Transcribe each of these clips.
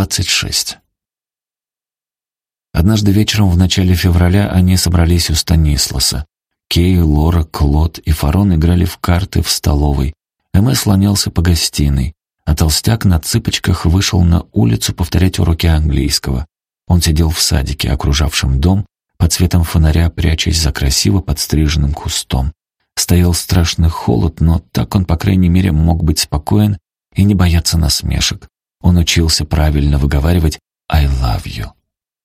26. Однажды вечером в начале февраля они собрались у Станисласа. Кей, Лора, Клод и Фарон играли в карты в столовой. Эмэ слонялся по гостиной, а толстяк на цыпочках вышел на улицу повторять уроки английского. Он сидел в садике, окружавшем дом, под светом фонаря прячась за красиво подстриженным кустом. Стоял страшный холод, но так он, по крайней мере, мог быть спокоен и не бояться насмешек. Он учился правильно выговаривать «I love you».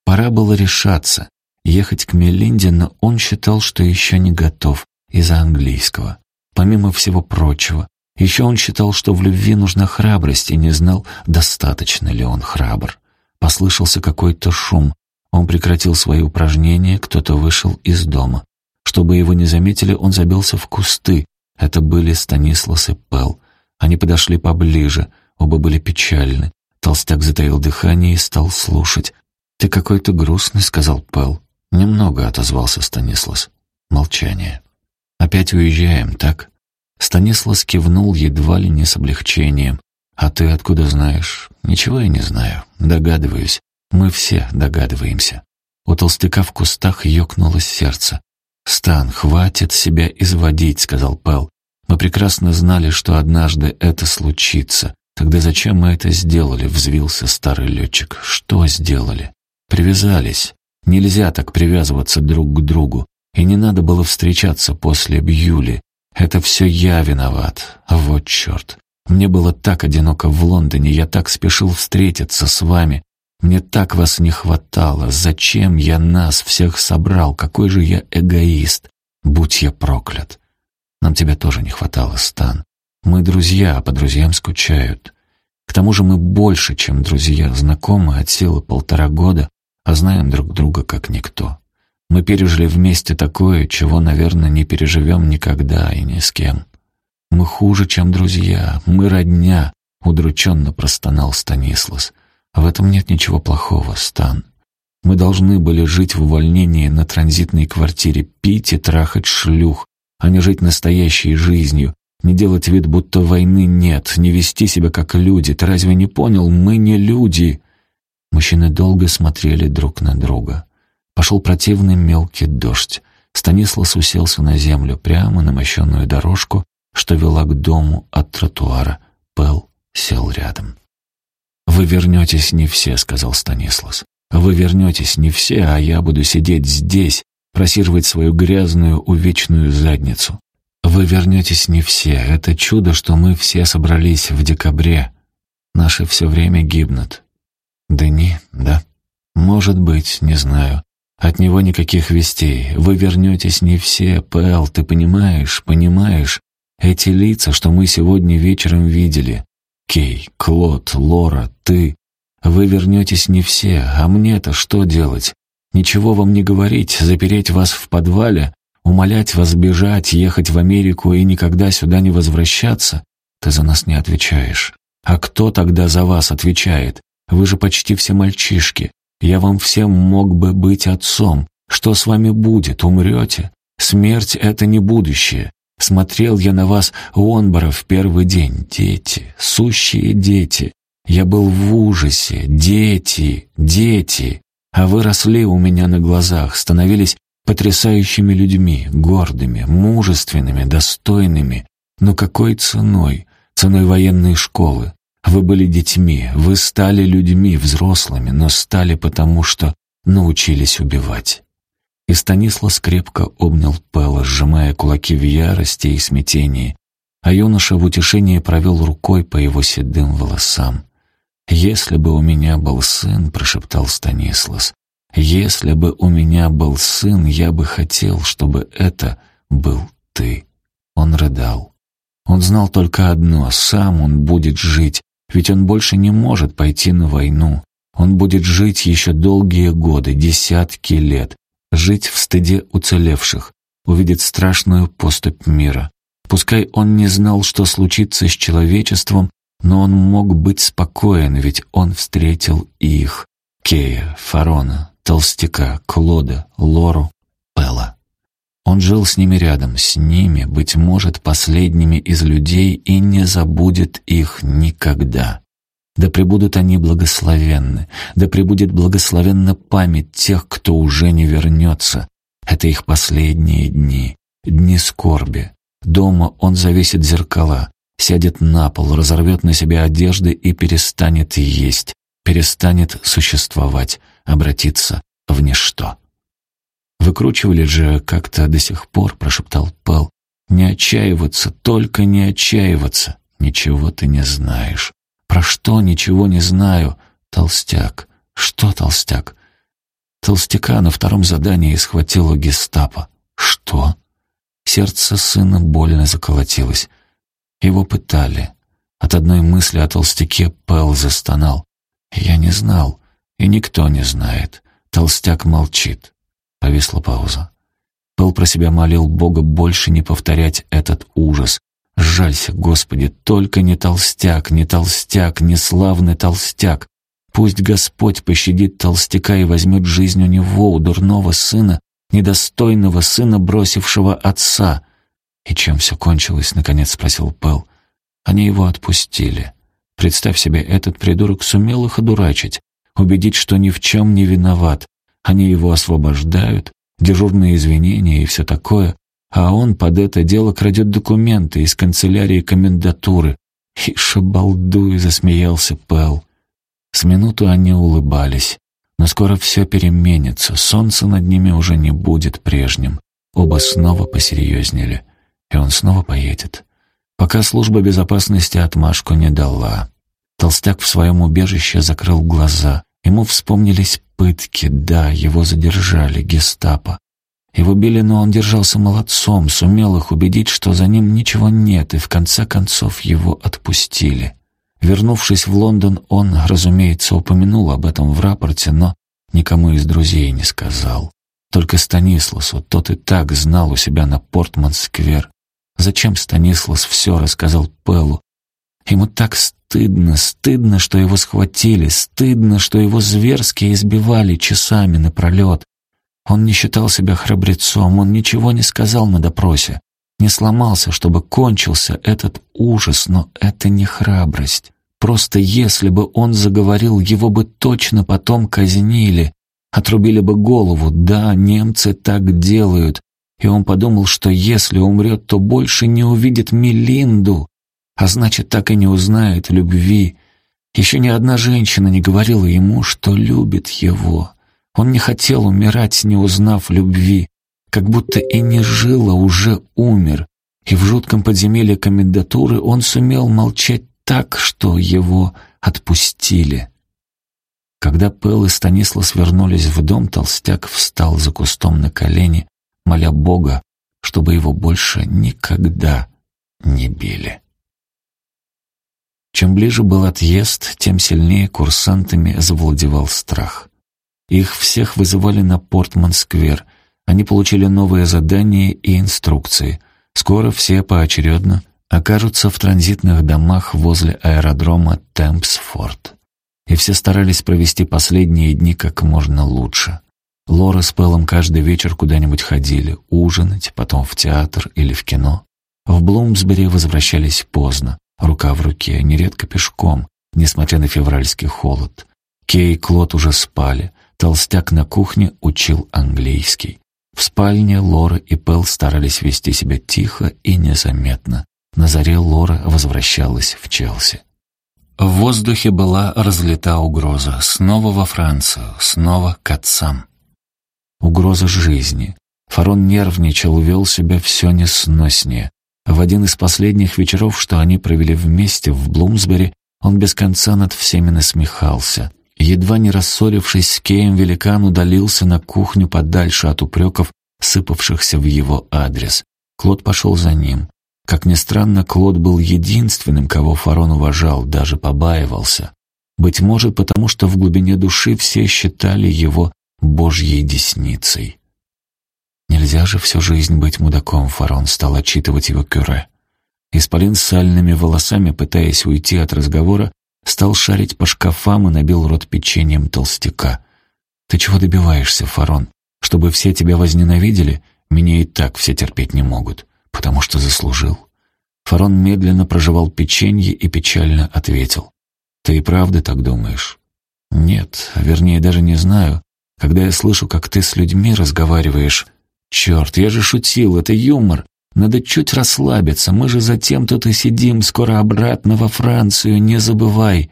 Пора было решаться, ехать к Мелинде, но он считал, что еще не готов из-за английского. Помимо всего прочего, еще он считал, что в любви нужна храбрость, и не знал, достаточно ли он храбр. Послышался какой-то шум. Он прекратил свои упражнения, кто-то вышел из дома. Чтобы его не заметили, он забился в кусты. Это были Станислас и Пел. Они подошли поближе, оба были печальны. Толстяк затаил дыхание и стал слушать. «Ты какой-то грустный», — сказал Пэл. «Немного», — отозвался Станислас. Молчание. «Опять уезжаем, так?» Станислас кивнул едва ли не с облегчением. «А ты откуда знаешь?» «Ничего я не знаю. Догадываюсь. Мы все догадываемся». У толстяка в кустах ёкнуло сердце. «Стан, хватит себя изводить», — сказал Пэл. «Мы прекрасно знали, что однажды это случится. Тогда зачем мы это сделали?» — взвился старый летчик. «Что сделали?» «Привязались. Нельзя так привязываться друг к другу. И не надо было встречаться после Бьюли. Это все я виноват. Вот черт. Мне было так одиноко в Лондоне, я так спешил встретиться с вами. Мне так вас не хватало. Зачем я нас всех собрал? Какой же я эгоист. Будь я проклят. Нам тебя тоже не хватало, Стан. Мы друзья, а по друзьям скучают. К тому же мы больше, чем друзья, знакомы от силы полтора года, а знаем друг друга как никто. Мы пережили вместе такое, чего, наверное, не переживем никогда и ни с кем. Мы хуже, чем друзья, мы родня, удрученно простонал Станислас. В этом нет ничего плохого, Стан. Мы должны были жить в увольнении на транзитной квартире, пить и трахать шлюх, а не жить настоящей жизнью, не делать вид, будто войны нет, не вести себя как люди. Ты разве не понял? Мы не люди. Мужчины долго смотрели друг на друга. Пошел противный мелкий дождь. Станислав уселся на землю, прямо на мощенную дорожку, что вела к дому от тротуара. Пэл сел рядом. «Вы вернетесь не все», — сказал Станислав. «Вы вернетесь не все, а я буду сидеть здесь, просиживать свою грязную, увечную задницу. Вы вернетесь не все. Это чудо, что мы все собрались в декабре. Наши все время гибнут. Дени, да? Может быть, не знаю. От него никаких вестей. Вы вернетесь не все, Пэл, ты понимаешь, понимаешь? Эти лица, что мы сегодня вечером видели. Кей, Клод, Лора, ты. Вы вернетесь не все, а мне-то что делать? Ничего вам не говорить, запереть вас в подвале, умолять вас бежать, ехать в Америку и никогда сюда не возвращаться? Ты за нас не отвечаешь. А кто тогда за вас отвечает? Вы же почти все мальчишки. Я вам всем мог бы быть отцом. Что с вами будет? Умрете? Смерть — это не будущее. Смотрел я на вас, Уонбора, в первый день. Дети, сущие дети. Я был в ужасе. Дети, дети. А вы росли у меня на глазах, становились потрясающими людьми, гордыми, мужественными, достойными. Но какой ценой? Ценой военной школы, вы были детьми, вы стали людьми, взрослыми, но стали потому, что научились убивать. И Станислав крепко обнял Пэла, сжимая кулаки в ярости и смятении, а юноша в утешении провел рукой по его седым волосам. «Если бы у меня был сын», — прошептал Станислав, «если бы у меня был сын, я бы хотел, чтобы это был ты». Он рыдал. Он знал только одно — сам он будет жить, ведь он больше не может пойти на войну. Он будет жить еще долгие годы, десятки лет, жить в стыде уцелевших, увидеть страшную поступь мира. Пускай он не знал, что случится с человечеством, но он мог быть спокоен, ведь он встретил их. Кея, Фарона, Толстяка, Клода, Лору, Пела. Он жил с ними рядом, с ними, быть может, последними из людей, и не забудет их никогда. Да пребудут они благословенны, да пребудет благословенна память тех, кто уже не вернется. Это их последние дни, дни скорби. Дома он завесит зеркала, сядет на пол, разорвет на себе одежды и перестанет есть, перестанет существовать, обратиться в ничто. «Выкручивали же как-то до сих пор», — прошептал Пэл. «Не отчаиваться, только не отчаиваться. Ничего ты не знаешь». «Про что ничего не знаю?» «Толстяк». «Что толстяк?» Толстяка на втором задании схватило гестапо. «Что?» Сердце сына больно заколотилось. Его пытали. От одной мысли о толстяке Пэл застонал. «Я не знал, и никто не знает». Толстяк молчит. Повисла пауза. Пэл про себя молил Бога больше не повторять этот ужас. «Жалься, Господи, только не толстяк, не толстяк, не славный толстяк. Пусть Господь пощадит толстяка и возьмет жизнь у него, у дурного сына, недостойного сына, бросившего отца». «И чем все кончилось?» — наконец спросил Пэл. «Они его отпустили. Представь себе, этот придурок сумел их одурачить, убедить, что ни в чем не виноват. Они его освобождают, дежурные извинения и все такое, а он под это дело крадет документы из канцелярии комендатуры. И шабалдуй засмеялся Пэл. С минуту они улыбались. Но скоро все переменится, солнце над ними уже не будет прежним. Оба снова посерьезнели, и он снова поедет. Пока служба безопасности отмашку не дала. Толстяк в своем убежище закрыл глаза. Ему вспомнились пытки, да, его задержали, гестапо. Его били, но он держался молодцом, сумел их убедить, что за ним ничего нет, и в конце концов его отпустили. Вернувшись в Лондон, он, разумеется, упомянул об этом в рапорте, но никому из друзей не сказал. Только Станисласу, тот и так знал у себя на Портман-сквер. Зачем Станислас все рассказал Пэлу? Ему так стыдно, стыдно, что его схватили, стыдно, что его зверски избивали часами напролет. Он не считал себя храбрецом, он ничего не сказал на допросе, не сломался, чтобы кончился этот ужас, но это не храбрость. Просто если бы он заговорил, его бы точно потом казнили, отрубили бы голову. Да, немцы так делают. И он подумал, что если умрет, то больше не увидит Мелинду, а значит, так и не узнает любви. Еще ни одна женщина не говорила ему, что любит его. Он не хотел умирать, не узнав любви, как будто и не жил, а уже умер. И в жутком подземелье комендатуры он сумел молчать так, что его отпустили. Когда Пэл и Станислав вернулись в дом, толстяк встал за кустом на колени, моля Бога, чтобы его больше никогда не били. Чем ближе был отъезд, тем сильнее курсантами завладевал страх. Их всех вызывали на Портман-сквер. Они получили новые задания и инструкции. Скоро все поочередно окажутся в транзитных домах возле аэродрома Темпсфорд. И все старались провести последние дни как можно лучше. Лора с Пэлом каждый вечер куда-нибудь ходили, ужинать, потом в театр или в кино. В Блумсбери возвращались поздно, рука в руке, нередко пешком, несмотря на февральский холод. Кей и Клод уже спали, Толстяк на кухне учил английский. В спальне Лора и Пэл старались вести себя тихо и незаметно. На заре Лора возвращалась в Челси. В воздухе была разлита угроза. Снова во Францию, снова к отцам. Угроза жизни. Фарон нервничал, вел себя все несноснее. В один из последних вечеров, что они провели вместе в Блумсбери, он без конца над всеми насмехался. Едва не рассорившись с Кеем, великан удалился на кухню подальше от упреков, сыпавшихся в его адрес. Клод пошел за ним. Как ни странно, Клод был единственным, кого Фарон уважал, даже побаивался. Быть может, потому что в глубине души все считали его божьей десницей. Нельзя же всю жизнь быть мудаком, Фарон стал отчитывать его Кюре. Исполин с сальными волосами, пытаясь уйти от разговора, стал шарить по шкафам и набил рот печеньем толстяка. «Ты чего добиваешься, Фарон? Чтобы все тебя возненавидели? Меня и так все терпеть не могут, потому что заслужил». Фарон медленно прожевал печенье и печально ответил. «Ты и правда так думаешь?» «Нет, вернее, даже не знаю. Когда я слышу, как ты с людьми разговариваешь... Черт, я же шутил, это юмор. Надо чуть расслабиться, мы же затем тут и сидим, скоро обратно во Францию, не забывай.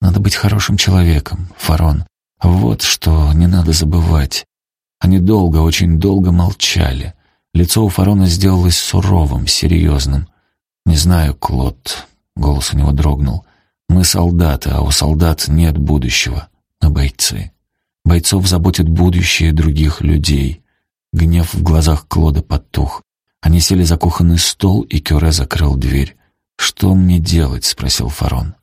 Надо быть хорошим человеком, Фарон. Вот что не надо забывать. Они долго, очень долго молчали. Лицо у Фарона сделалось суровым, серьезным. «Не знаю, Клод», — голос у него дрогнул. «Мы солдаты, а у солдат нет будущего. Мы бойцы. Бойцов заботит будущее других людей». Гнев в глазах Клода потух. Они сели за кухонный стол, и Кюре закрыл дверь. «Что мне делать?» — спросил Фарон.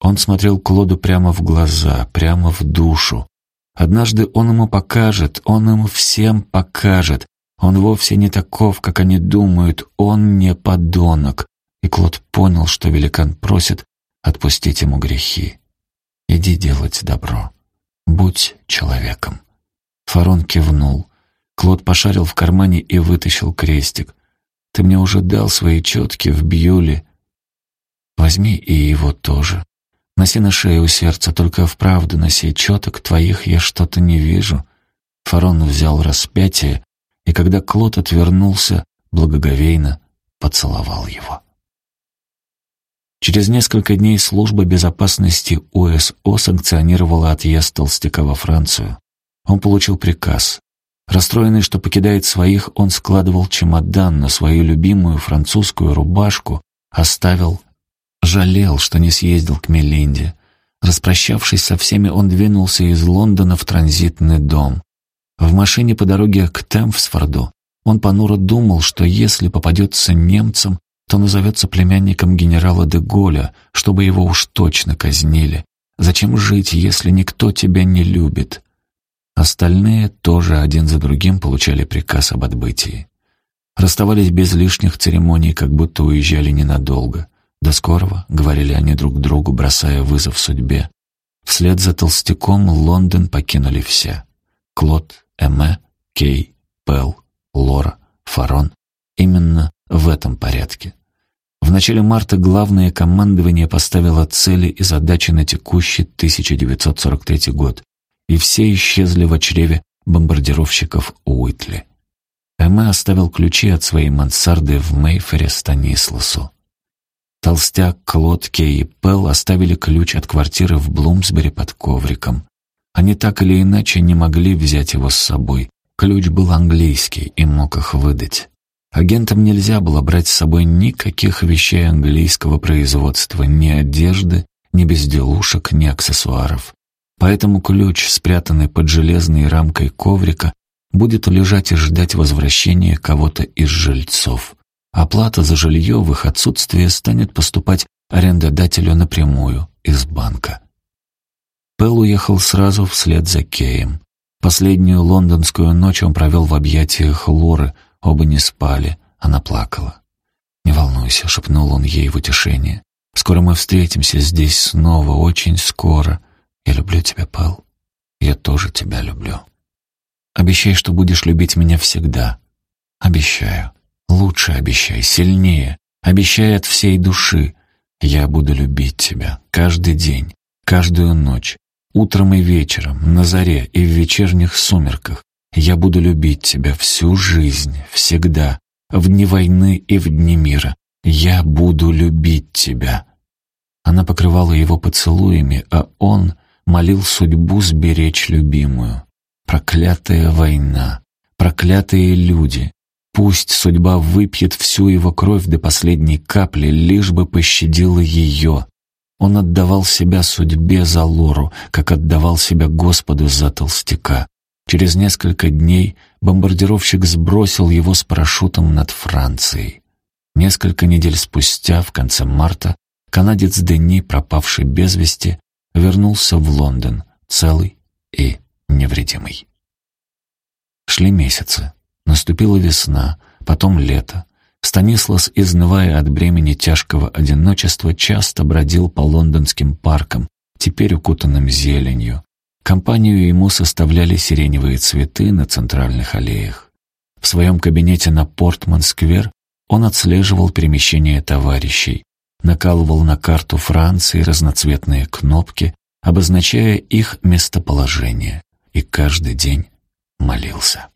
Он смотрел Клоду прямо в глаза, прямо в душу. Однажды он ему покажет, он им всем покажет. Он вовсе не таков, как они думают, он не подонок. И Клод понял, что великан просит отпустить ему грехи. «Иди делать добро. Будь человеком». Фарон кивнул. Клод пошарил в кармане и вытащил крестик. «Ты мне уже дал свои четки в Бьюле. Возьми и его тоже. Носи на шею у сердца, только вправду носи. Четок твоих я что-то не вижу». Фарон взял распятие, и когда Клод отвернулся, благоговейно поцеловал его. Через несколько дней служба безопасности УСО санкционировала отъезд Толстяка во Францию. Он получил приказ Расстроенный, что покидает своих, он складывал чемодан на свою любимую французскую рубашку, оставил, жалел, что не съездил к Мелинде. Распрощавшись со всеми, он двинулся из Лондона в транзитный дом. В машине по дороге к Темпсфорду он понуро думал, что если попадется немцам, то назовется племянником генерала де Голля, чтобы его уж точно казнили. Зачем жить, если никто тебя не любит? Остальные тоже один за другим получали приказ об отбытии. Расставались без лишних церемоний, как будто уезжали ненадолго. «До скорого», — говорили они друг другу, бросая вызов судьбе. Вслед за толстяком Лондон покинули все. Клод, Эме, Кей, Пел, Лора, Фарон. Именно в этом порядке. В начале марта главное командование поставило цели и задачи на текущий 1943 год, и все исчезли в чреве бомбардировщиков Уитли. Эме оставил ключи от своей мансарды в Мейфере Станисласу. Толстяк, Клод, Кей и Пел оставили ключ от квартиры в Блумсбери под ковриком. Они так или иначе не могли взять его с собой. Ключ был английский и мог их выдать. Агентам нельзя было брать с собой никаких вещей английского производства, ни одежды, ни безделушек, ни аксессуаров. Поэтому ключ, спрятанный под железной рамкой коврика, будет лежать и ждать возвращения кого-то из жильцов. Оплата за жилье в их отсутствие станет поступать арендодателю напрямую из банка. Пэл уехал сразу вслед за Кеем. Последнюю лондонскую ночь он провел в объятиях Лоры, оба не спали, она плакала. «Не волнуйся», — шепнул он ей в утешение. «Скоро мы встретимся здесь снова, очень скоро. Я люблю тебя, Пэл. Я тоже тебя люблю. Обещай, что будешь любить меня всегда. Обещаю. Лучше обещай, сильнее. Обещай от всей души. Я буду любить тебя каждый день, каждую ночь, утром и вечером, на заре и в вечерних сумерках. Я буду любить тебя всю жизнь, всегда, в дни войны и в дни мира. Я буду любить тебя. Она покрывала его поцелуями, а он молил судьбу сберечь любимую. Проклятая война, проклятые люди. Пусть судьба выпьет всю его кровь до последней капли, лишь бы пощадила ее. Он отдавал себя судьбе за Лору, как отдавал себя Господу за толстяка. Через несколько дней бомбардировщик сбросил его с парашютом над Францией. Несколько недель спустя, в конце марта, канадец Дени, пропавший без вести, вернулся в Лондон, целый и невредимый. Шли месяцы. Наступила весна, потом лето. Станислас, изнывая от бремени тяжкого одиночества, часто бродил по лондонским паркам, теперь укутанным зеленью. Компанию ему составляли сиреневые цветы на центральных аллеях. В своем кабинете на Портман-сквер он отслеживал перемещение товарищей. накалывал на карту Франции разноцветные кнопки, обозначая их местоположение, и каждый день молился.